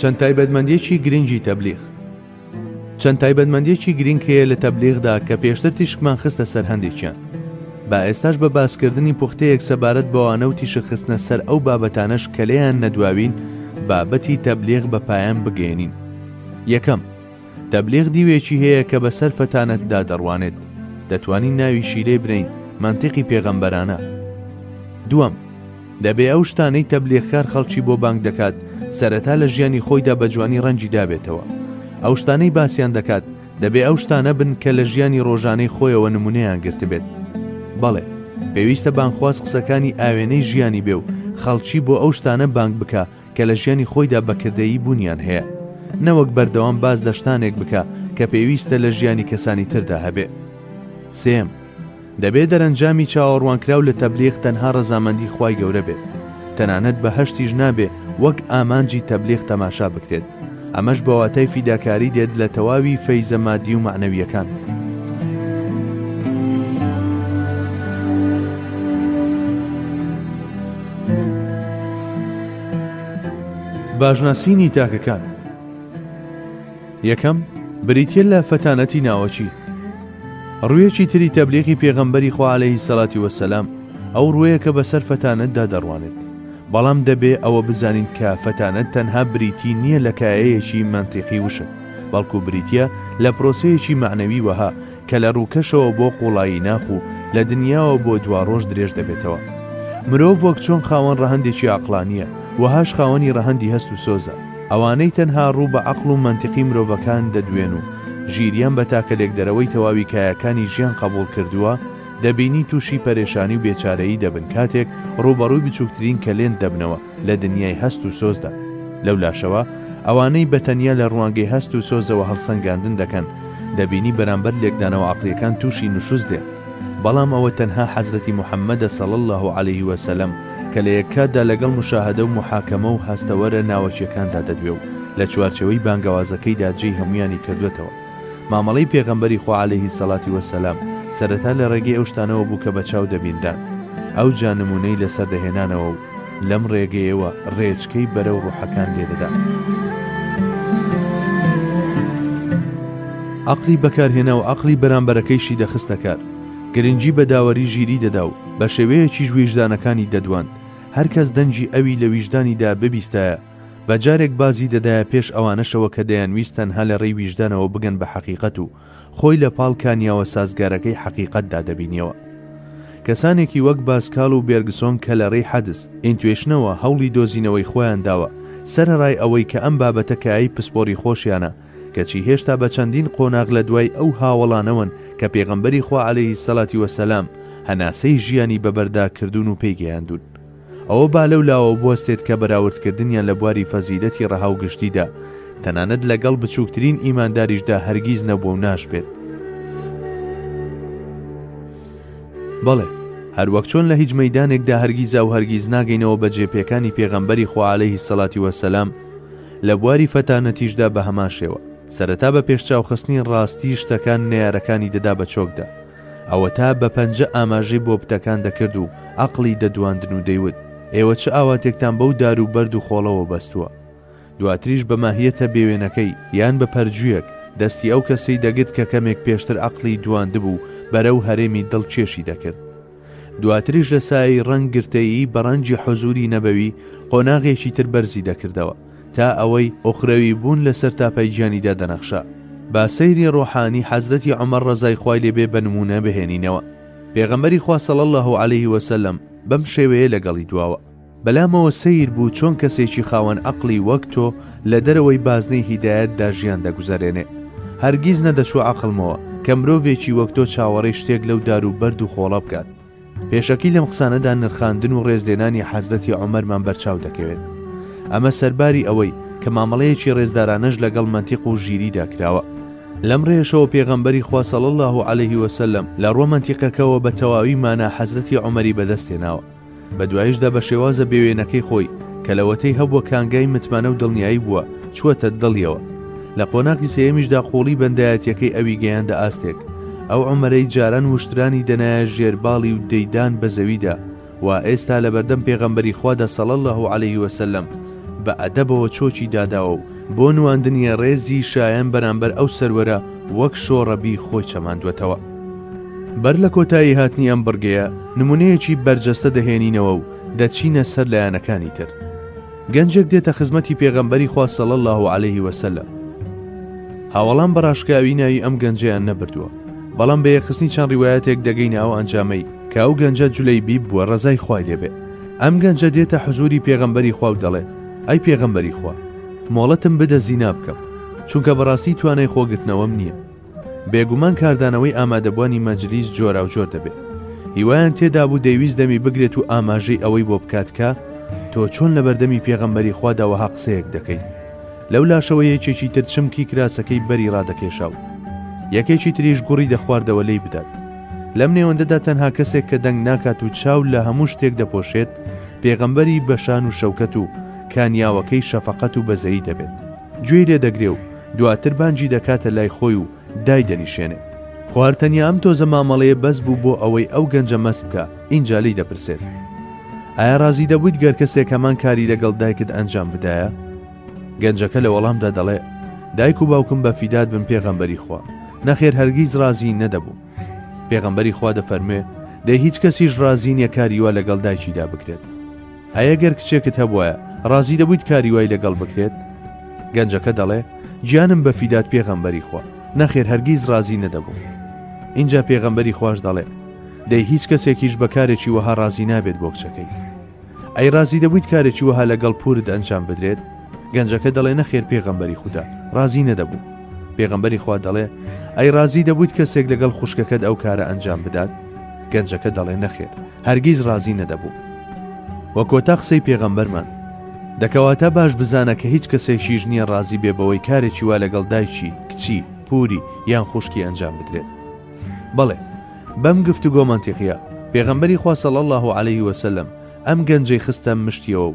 چەند تایبەتمەندیەکی گرنگی تەبلیغ چەند تایبەتمەندیەکی گرنگ هەیە لە تەبلیغدا کە پێشتر تیشکمان خستە سەر هەندێکیان با ئێستاش بە باسکردنی پوختەیەک سەبارەت بەوانە و تیشک خستنە سەر ئەو بابەتانەش کە لێیان نەدواوین بابەتی تەبلیغ بە پایان بگەێنین یەکەم تەبلیغ دیوێکی هەیە کە بەسەر فەتانەتدا دەڕوانێت دەتوانین ناوی شیرەی برین منتیقی پێغەمبەرانە دووەم دەبێ ئەو شتانەی تەبلیغکار خەڵکی بۆ بانگ دەکات سەرەتا لە ژیانی خۆیدا بە جوانی ڕەنگی دابێتەوە ئەو شتانەی باسیان دەکات دەبێ ئەو شتانە بن کە لە ژیانی ڕۆژانەی خۆیەوە نمونەیان گرتبێت بەڵێ پێویستە بانخواز قسەکانی ئاوێنەی ژیانی بێ و خەڵکی بۆ ئەو شتانە بانگ بکە کە لە ژیانی خۆیدا بەکردەیی بوونیان هەیە نەوەک بەردەوام باز لە شتانێک بکە کە پێویستە لە ژیانی کەسانی تردا هەبێ سێم دەبێت دەرەنجامی چاوەڕوانکراو لە تەبلیغ تەنها ڕەزامەندی خوای گەورە بێت، تەنانەت بەهەشتیش نابێ وەک ئامانجی تەبلیغ تەماشا بکرێت، ئەمەش بە واتای فیداکاری دێت لە تەواوی فەیزە مادی و مەعنەوییەکان. باشناسینی تاکەکان. یەکەم، بریتیە لە فەتانەتی ناوەکی. ڕویەکی تری تەبلیغی پێغەمبەری خوا عەلەیهی سەلاتی وەسەلام ئەو ڕویە کە بەسەر فەتانەتدا دەڕوانێت، بەڵام دەبێ ئەوە بزانین کە فەتانەت تەنها بریتی نیە لە کایەیەکی مەنتیقی وشک، بەڵکو بریتیە لە پرۆسەیەکی مەعنەوی وەها کە لە ڕووکەشەوە بۆ قوڵایی ناخ و لە دنیاوە بۆ دواڕۆژ درێژ دەبێتەوە. مرۆڤ وەک چۆن خاوەن ڕەهەندێکی عەقڵانییە، وەهاش خاوەنی ڕەهەندی هەست و سۆزە. ئەوانەی تەنها ڕوو بە عەقڵ و مەنتیقی مرۆڤەکان دەدوێن و ژیریان بە تاکە لێکدەرەوەی تەواوی کایەکانی ژیان قەبووڵ کردووە، دەبینی تووشی پەرێشانی و بێچارەیی دەبن کاتێک ڕووبەڕووی بچووکترین کەلێن دەبنەوە لە دنیای هەست و سۆزدا. لەولاشەوە ئەوانەی بە تەنیا لە ڕوانگەی هەست و سۆزەوە هەڵسەنگاندن دەکەن، دەبینی بەرامبەر لێکدانەوە عەقڵیەکان توشی نشوز دێن بەڵام ئەوە تەنها حەزرەتی محمدە صلی اللە علیە وسلم کە لە یەک کاتدا لەگەڵ مشاهدە و محاکەمە و هەستەوەرە ناوەکیەکاندا دەدوێ و لە چوارچێوەی بانگەوازەکەیدا جێی هەمویانی کردوەتەوە مامەڵەی پێغەمبەری خوا علیه الصلوة والسلام سەرەتا لە ڕێگەی ئەو شتانەوە بوو کە بە چاو دەبینران ئەوجا نمونەی لەسەر دەهێنانەوە و لەم ڕێگەیەوە ڕێچکەی بەرەو ڕۆحەکان لێدەدات. عەقڵی بەکارهێنا و عەقڵی بەرامبەرەکەیشی دەخستە کار. گرنگی بە داوەری ژیری دەدا و بە شێوەیەکیش ویژدانەکانی دەدواند، هەر کەس دەنگی ئەوی لە ویژدانیدا ببیستایە، بە جارێک بازی دەدایە پێش ئەوانەشەوە کە دەیانویست تەنها لە ڕێی ویژدانەوە بگەن بە حەقیقەت و خۆی لە پاڵ کانیاوە سازگارەکەی حەقیقەتدا دەبینیەوە. کەسانێکی وەک باسکال و بێرگسۆن کە لە ڕێی حەدس، ئینتوێشنەوە، هەوڵی دۆزینەوەی خۆیان داوە، سەرەڕای ئەوەی کە ئەم بابەتە کایەی پسپۆری خۆشیانە، کەچی هێشتا بە چەندین قۆناغ لە دوای ئەو هاوەڵانەوەن کە پێغەمبەری خوا عەلەیهی سەلاتی وەسەلام هەناسەی ژیانی بەبەردا کردوون و پێی گەیاندوون. ئەوە با لەو لاوە بوەستێت کە بەراوردکردنیان لە بواری فەزیلەتی ڕەها و گشتیدا، تەنانەت لە گەڵ بچووکترین ئیمانداریشدا هەرگیز نەبووە و ناشبێت. بەڵێ، هەر وەک چۆن لە هیچ مەیدانێکدا هەرگیزا و هەرگیز ناگەینەوە بە جێ پێکانی پێغەمبەری خوا عەلەیهی سەلاتی وە سەلام، لە بواری فەتانەتیشدا بە هەمان شێوە، سەرەتا بە پێشچاوخستنی ڕاستی شتەکان نەیارەکانی دەدا بە چۆکدا، ئەوەتا بە پەنجە ئاماژەی بۆ پتەکان دەکرد و عەقڵی دەدواندن و دەیوت، ئێوە چ ئاواتێکتان بەو دار و بەرد و خۆڵەوە بەستووە؟ دواتریش بە ماهییەتە بێوێنەکەی یان بە پەرجوویەک دەستی ئەو کەسەی دەگرت کە کەمێک پێشتر عەقڵی دواندبوو بەرەو هەرێمی دڵ کێشی دەکرد. دواتریش لە سایەی ڕەنگ گرتەیی بە ڕەنگی حوزووری نەبەوی قۆناغێکی تر بەرزی دەکردەوە. تا ئەوەی ئۆخرەوی بوون لە سەرتاپای گیانیدا دەنەخشا. با سەیری ڕۆحانی حەزرەتی عومەر ڕەزای خوای لێ بێ بە نموونە بهێنینەوە. پێغەمبەری خوا صلی اللە علیه و سلم بەم شێوەیە لەگەڵی دواوە. بەلامەوە سەیر بوو چۆن کەسێکی خاوەن عەقڵی وەک تۆ لە دەرەوەی بازنەی هیدایەتدا ژیان دەگوزەرێنێ. هەرگیز نەدەچوو عەقڵمەوە کە مرۆڤێکی وەک تۆ چاوەڕێی شتێک لەو دار و بەرد و خۆڵە بکات. پێشەکی لەم قسانەدا نرخاندن و ڕێزلێنانی حەزرەتی عومەرمان بەرچاو دەکەوێت. ئەمە سەرباری ئەوەی کە مامەڵەیەکی ڕێزدارانەش لەگەڵ مەنتیق و ژیریدا کراوە. لەم ڕێیەشەوە پێغەمبەری خوا صلی اللە علیه وسلم لە ڕووە مەنتیقەکەوە بە تەواوی مانا حەزرەتی عومەری بەدەست هێناوە. بە دوایشدا بە شێوازە بێوێنەکەی خۆی کە لەوەتەی هەبووە کانگای متمانە و دڵنیایی بووە چووەتە دڵیەوە. لە قۆناغی سێیەمیشدا قوڵی بەندایەتیەکەی ئەوی گەیاندە ئاستێک ئەو ئەمەرەی جاران وشترانی دەنایە ژێرباڵی و دەیدان بە زەویدا و ئێستا لە بەردەم پێغەمبەری خوادا سەڵ اللە و عليه وسلم بە ئەدەبەوە چۆکی داداوە و بۆ نواندنی ڕێزی شایەن بەرامبەر ئەو سەروەرە وەک شۆڕەبی خۆی چەماندوەتەوە. بەر لە کۆتایی هاتنی ئەم بڕگەیە نمونەیەکی بەرجەستە دەهێنینەوە و دەچینە سەر لایەنەکانی تر. گەنجێک دێتە خزمەتی پێغەمبەری خوا صلی اللە علیه و سلم هاوەڵان بە ڕاشکاوی ناوی ئەم گەنجەیان نەبردووە بەڵام بە یەخستنی چەند ڕیوایەتێک دەگەینە ئەو ئەنجامەی کە ئەو گەنجە جولەی بیب بووە ڕەزای خوای لێبێ ئەم گەنجە دێتە حزوری پێغەمبەری خوا و دەڵێت ئەی پێغەمبەری خوا مۆڵەتم بدە زینا بکەم چونکە بەڕاستی توانای خۆگرتنەوەم نییە بێگومان کاردانەوەی ئامادەبوانی مەجلیس جۆراوجۆر دەبێت. هیوایان تێدابوو دەیویست دەمی بگرێت و ئاماژەی ئەوەی بۆ بکات کە، تۆ چۆن لەبەردەمی پێغەمبەری خوادا وەها قسەیەک دەکەیت؟ لەو لاشەوە یەکێکی تر چمکی کراسەکەی بەری ڕادەکێشا و یەکێکی تریش گوڕی دەخواردەوە لێی بدات. لەم نێوەندەدا تەنها کەسێک کە دەنگ ناکات و چاو لە هەموو شتێک دەپۆشێت، پێغەمبەری بەشان و شەوکەت و کانیاوەکەی شەفەقەت و بەزەیی دەبێت. گوێی لێ دەگرێ و دواتر بانگی دەکاتە لای خۆی و دایدەنیشێنێ. خوار تەنیا ئەم تۆزە مامەڵەیە بەس بوو بۆ ئەوەی ئەو گەنجە مەست بکا، ئینجا لێی دەپرسێت، ئایا ڕازی دەبوویت گەر کەسێک هەمان کاری لەگەڵ دایکت ئەنجام بدایە؟ گەنجەکە لە وەڵامدا دەڵێ، دایک و باوکم بە فیدات بن پێغەمبەری خوا، نەخێر هەرگیز ڕازی نەدەبوو. پێغەمبەری خوا دەفەرموێ، دەی هیچ کەسیش ڕازی نیە کاری وا لەگەڵ دایکیدا بکرێت. ئەی گەر کچێکت هەبوایە ڕازی دەبوویت کاری وای لەگەڵ بکرێت؟ گەنجەکە دەڵێ گیانم بە فیدات پێغەمبەری خوا نەخێر هەرگیز ڕازی نەدەبوو اینجا پێغەمبەری خوش دەڵێ دەی هیچ کەسێکیش بە کارێکی وەها ڕازی نابێت بۆ کچەکەی ئەی ڕازی دەبوویت کارێکی وەها لەگەڵ پورت ئەنجام بدرێت گەنجەکە دەڵێ نەخێر پێغەمبەری خوددا ڕازی نەدەبوو پێغەمبەری خوا دەڵێ ئەی ڕازی دەبوویت کەسێک لەگەڵ خوشکەکەت ئەو کارە ئەنجام بدات گەنجەکە دەڵێ نەخێر هەرگیز ڕازی نەدەبوو وە کۆتا قسەی پێغەمبەرمان دە کەواتە باش بزانە کە هیچ کەسێکیش نییە ڕازی بێ بەوەی کارێکی وا لەگەڵ دایکی کچی پوری یان خوشکی ئەنجام بدرێت بەڵێ بەم گفتوگۆ مەنتیقیە پێغەمبەری خوا صلی اللە علیه وسلم ئەم گەنجەی خستە مشتیەوە و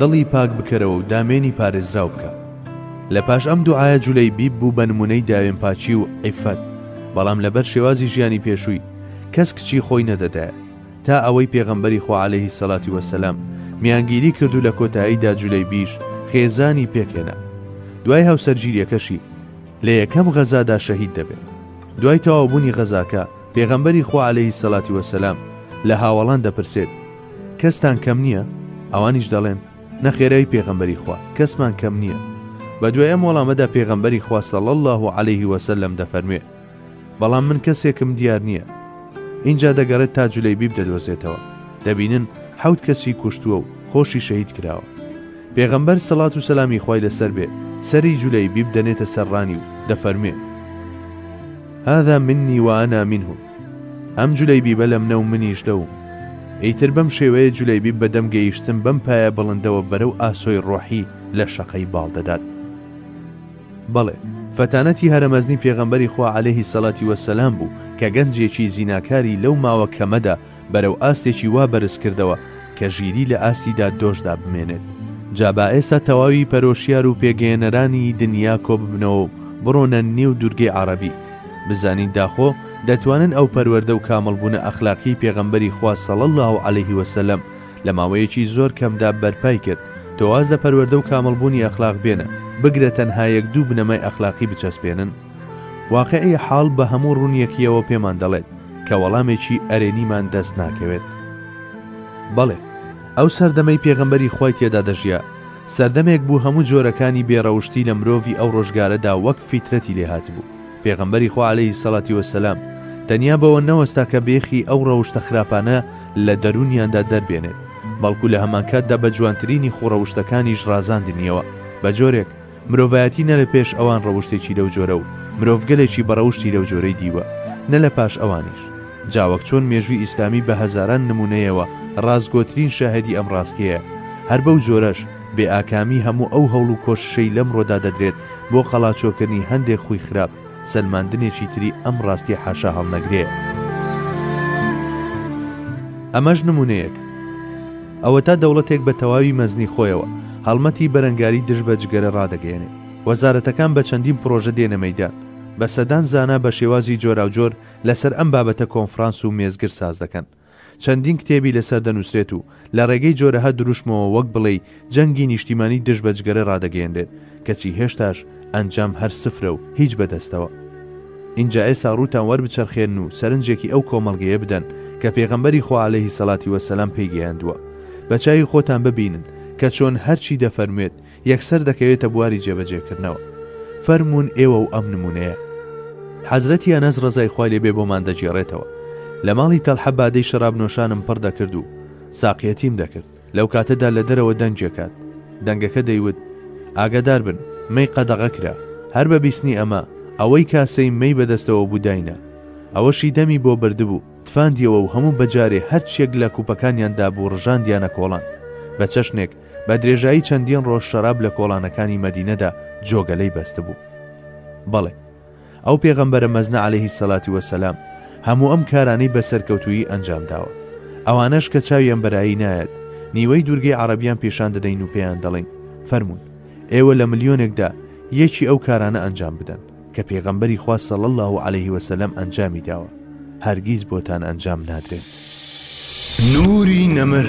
دڵی پاک بکەرەوە و دامێنی پارێزراو بکە. لە پاش ئەم دوعایە جولەیبیب بوو بە نموونەی داوێنپاکی و عیفەت، بەڵام لەبەر شێوازی ژیانی پێشووی، کەس کچی خۆی نەدەدایە، تا ئەوەی پێغەمبەری خوا عەلەیه الصلوة والسلام میانگیری کرد و لە کۆتاییدا جولەیبیش خێزانی پێکهێنا. دوای هاوسەرگیریەکەشی لە یەکەم غەزادا شەهید دەبێت. دوای تەواوبوونی غەزاکە، پێغەمبەری خوا عەلەیه الصلوة والسلام لە هاوەڵان دەپرسێت، کەستان کەم نییە؟ ئەوانیش دەڵێن، نەخێر ئەی پێغەمبەری خوا، کەسمان کەم نییە. بە دوای ئەم وەڵامەدا پێغەمبەری خوا صلی الله علیه و سلم دەفەرموێ، بەڵام من کەسێکم دیار نییە. ئینجا دەگەڕێت تا جولەیبیب دەدۆزێتەوە، دەبینن حەوت کەسی کوشتووە و خۆشی شەهید کراوە. پێغەمبەر سەڵات و سەلامی خوای لەسەر بێ، سەری جولەیبیب دەنێتە سەر ڕانی و دەفەرموێ، هذا منی وأنا منه. ئەم جولەیبیبە لە منە و منیش لەو. ئیتر بەم شێوەیە جولەیبیب بە دەم گەیشتن بەم پایە بڵندەوە بەرەو ئاسۆی ڕۆحی لە شەقەی باڵ دەدات. بەڵێ، فەتانەتی هەرەمەزنی پێغەمبەری خوا عەلەیهی سەلاتی وەسەلام بوو کە گەنجێکی زیناکاری لەو ماوە کەمەدا بەرەو ئاستێکی وا بەرز کردەوە کە ژیری لە ئاستی داددۆشدا بمێنێت جا با ئێستا تەواوی پەرۆشیار و پێگەیەنەرانی دنیا کۆببنەوە و بڕۆنە نێو دوورگەی عەڕەبی بزانین داخۆ دەتوانن ئەو پەروەردە و کامڵبوونە ئەخلاقی پێغەمبەری خوا صلی اللە علیه وسلم لە ماوەیەکی زۆر کەمدا بەرپای کرد تۆواز لە پەروەردە و کامڵبوونی ئەخلاق بێنە بگرە تەنها یەک دوو بنەمای ئەخلاقی بچەسپێنن واقعی حاڵ بە هەموو ڕوونیەکیەوە پێمان دەڵێت کە وەڵامێکی ئەرێنیمان دەست ناکەوێت؟ بەڵێ، ئەو سەردەمەی پێغەمبەری خوای تێدا دەژیا، سەردەمێک بوو هەموو جۆرەکانی بێڕەوشتی لە مرۆڤی ئەو ڕۆژگارەدا وەک فیترەتی لێهاتبوو، پێغەمبەری خوا عەلەیهی سەڵاتی وەسەلام تەنیا بەوە نەوەستا کە بێخی ئەو ڕەوشتە خراپانە لە دەروونیاندا دەربێنێت، بەڵکو لە هەمانکاتدا بە جوانترینی خووڕەوشتەکانیش ڕازاندنییەوە، بە جۆرێک، مرۆڤایەتی نە لە پێش ئەوان ڕەوشتێکی لەو جۆرە و مرۆڤگەلێکی بە ڕەوشتی لەو جۆرەی دیوە، نە لە پاش ئەوانیش. جا وەک چۆن مێژووی ئیسلامی بە هەزاران نموونەیەوە ڕاستگۆترین شاهێدی ئەم ڕاستییەیە، هەر بەو جۆرەش بێ ئاکامیی هەموو ئەو هەوڵ و کۆششەی لەمڕۆدا دەدرێت بۆ قەڵاچۆکردنی هەندێک خووی خراپ، سەلماندنێکی تری ئەم ڕاستییە حاشاهەڵنەگرەیە. ئەمەش نموونەیەک. ئەوەتا دەوڵەتێک بە تەواوی مەزنی خۆیەوە هەڵمەتی بەرەنگاری دژ بە جگەرە ڕادەگەیەنێ. وەزارەتەکان بە چەندین پڕۆژە دێنە مەیدان. بە سەدان زانا بە شێوازی جۆراوجۆر لەسەر ئەم بابەتە کۆنفڕانس و مێزگر ساز دەکەن. چەندین کتێبی لەسەر دەنووسرێت و لە ڕێگەی جۆرەها دروشمەوە وەک بڵێی جەنگی نیشتیمانی دژ بە جگەرە ڕادەگەیەنرێت. کەچی هێشتاش ئەنجام هەر سفرە و هیچ بەدەستەوە. ئینجا ئێستا ڕووتان وەربچەرخێنن و سەرنجێکی ئەو کۆمەڵگەیە بدەن کە پێغەمبەری خوا عەلەیهی سەڵاتی وەسەلام پێی گەیاندووە. بە چاوی خۆتان ببینن کە چۆن هەرچی دەفەرموێت یەکسەر دەکەوێتە بواری جێبەجێکردنەوە. فەرموون ئێوە و ئەم نموونەیە. حەزرەتی ئەنەس ڕەزای خوای لێبێ بۆمان دەگێڕێتەوە، لە ماڵی تەڵحە بادەی شەرابنۆشانم پڕ دەکرد و ساقیەتیم دەکرد. لەو کاتەدا لە دەرەوە دەنگێکات دەنگەکە دەیوت، ئاگادار بن، مەی قەدەغە کرا. هەر بە بیستنی ئەمە، ئەوەی کاسەی مەی بەدەستەوە بوو داینا. ئەوەشی دەمی بۆ بردبوو، تفاندیەوە و هەموو بەجارێ هەرچییەک لە کوپەکانیان دابوو ڕژاندیانە کۆڵان. بە چەشنێک، بە درێژایی چەندین ڕۆژ شەراب لە کۆڵانەکانی مەدینەدا جۆگەلەی بەستبوو. بەڵێ. ئەو پێغەمبەرە مەزنە عەلەیهی سەلاتی وەسەلام هەموو ئەم کارانەی بە سەرکەوتوویی ئەنجام داوە. ئەوانەش کە چاوی ئەم بەرایی نایەت، نیوەی دوورگەی عەڕەبیان پیشان دەدەین و پێیان دەڵێین، فەرموون، ئێوە لە ملیۆنێکدا یەکی ئەو کارانە ئەنجام بدەن، کە پێغەمبەری خوا صلی اللە علیه وسلم ئەنجامی داوە، هەرگیز بۆتان ئەنجام نادرێت. نوری نەمر.